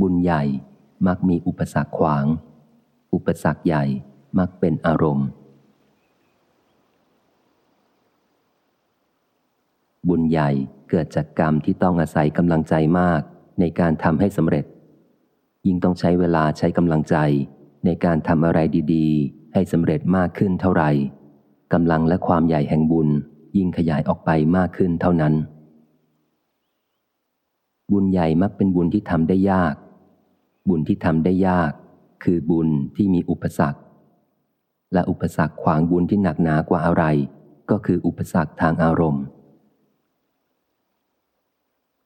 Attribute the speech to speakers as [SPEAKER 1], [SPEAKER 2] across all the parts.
[SPEAKER 1] บุญใหญ่มักมีอุปสรรคขวาง อุปสรรคใหญ่มักเป็นอารมณ์ บุญใหญ่เกิดจากกรรมที่ต้องอาศัยกำลังใจมากในการทำให้สำเร็จ ยิ่งต้องใช้เวลาใช้กำลังใจในการทำอะไรดี ๆ ให้สำเร็จมากขึ้นเท่าไหร่กำลังและความใหญ่แห่งบุญยิ่งขยายออกไปมากขึ้นเท่านั้น บุญใหญ่มักเป็นบุญที่ทำได้ยาก บุญที่ทำได้ยาก คือบุญที่มีอุปสรรค และอุปสรรคขวางบุญที่หนักหนากว่าอะไร ก็คืออุปสรรคทางอารมณ์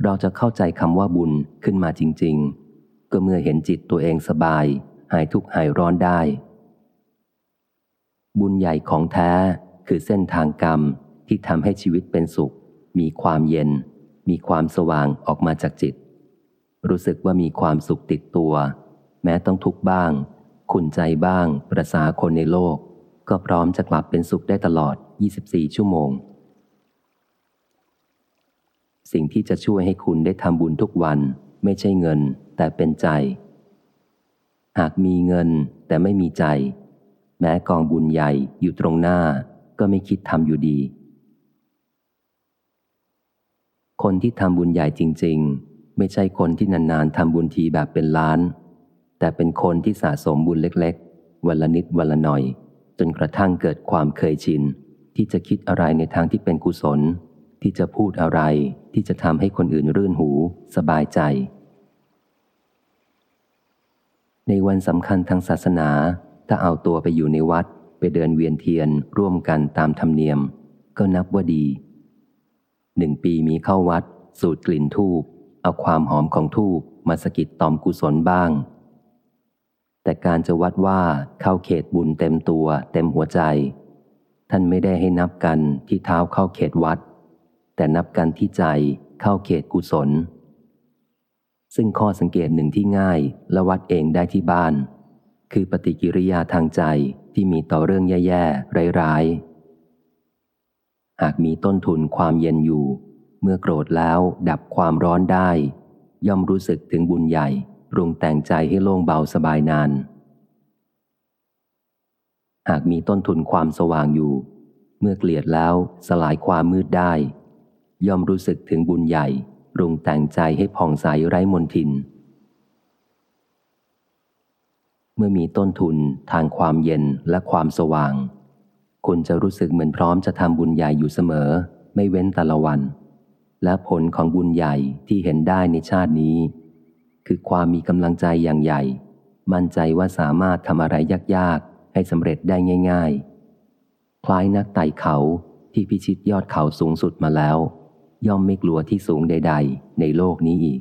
[SPEAKER 1] เราจะเข้าใจคำว่าบุญขึ้นมาจริง ๆ ก็เมื่อเห็นจิตตัวเองสบาย หายทุกข์หายร้อนได้ บุญใหญ่ของแท้คือเส้นทางกรรมที่ทำให้ชีวิตเป็นสุข มีความเย็น มีความสว่างออกมาจากจิต รู้สึกว่ามีความสุขติดตัว แม้ต้องทุกข์บ้าง ขุนใจบ้าง ประสาคนในโลก ก็พร้อมจะกลับเป็นสุขได้ตลอด 24 ชั่วโมง สิ่งที่จะช่วยให้คุณได้ทำบุญทุกวัน ไม่ใช่เงิน แต่เป็นใจ หากมีเงินแต่ไม่มีใจ แม้กองบุญใหญ่อยู่ตรงหน้า ก็ไม่คิดทำอยู่ดี คนที่ทำบุญใหญ่จริง ๆ ไม่ใช่คนที่นานๆทำบุญทีแบบเป็นล้าน แต่เป็นคนที่สะสมบุญเล็กๆ วันละนิดวันละหน่อย จนกระทั่งเกิดความเคยชิน ที่จะคิดอะไรในทางที่เป็นกุศล ที่จะพูดอะไรที่จะทำให้คนอื่นรื่นหู สบายใจ ในวันสำคัญทางศาสนา ถ้าเอาตัวไปอยู่ในวัด ไปเดินเวียนเทียนร่วมกันตามธรรมเนียม ก็นับว่าดีหนึ่งปีมีเข้าวัด สูดกลิ่นทูบ เอาความหอมของทูบมาสกิดตอมกุศลบ้าง แต่การจะวัดว่าเข้าเขตบุญเต็มตัวเต็มหัวใจ ท่านไม่ได้ให้นับกันที่เท้าเข้าเขตวัด แต่นับกันที่ใจเข้าเขตกุศล ซึ่งข้อสังเกตหนึ่งที่ง่ายและวัดเองได้ที่บ้าน คือปฏิกิริยาทางใจที่มีต่อเรื่องแย่ๆร้ายๆหากมีต้นทุนความเย็นอยู่ เมื่อโกรธแล้วดับความร้อนได้ ย่อมรู้สึกถึงบุญใหญ่ปรุงแต่งใจให้โล่งเบาสบายนาน หากมีต้นทุนความสว่างอยู่ เมื่อเกลียดแล้วสลายความมืดได้ ย่อมรู้สึกถึงบุญใหญ่ปรุงแต่งใจให้ผ่องใสไร้มนทิน เมื่อมีต้นทุนทางความเย็นและความสว่าง คุณจะรู้สึกเหมือนพร้อมจะทำบุญใหญ่อยู่เสมอ ไม่เว้นแต่ละวัน และผลของบุญใหญ่ที่เห็นได้ในชาตินี้ คือความมีกำลังใจอย่างใหญ่ มั่นใจว่าสามารถทำอะไรยากๆ ให้สำเร็จได้ง่าย ๆ คล้ายนักไต่เขาที่พิชิตยอดเขาสูงสุดมาแล้ว ย่อมไม่กลัวที่สูงใด ๆ ในโลกนี้อีก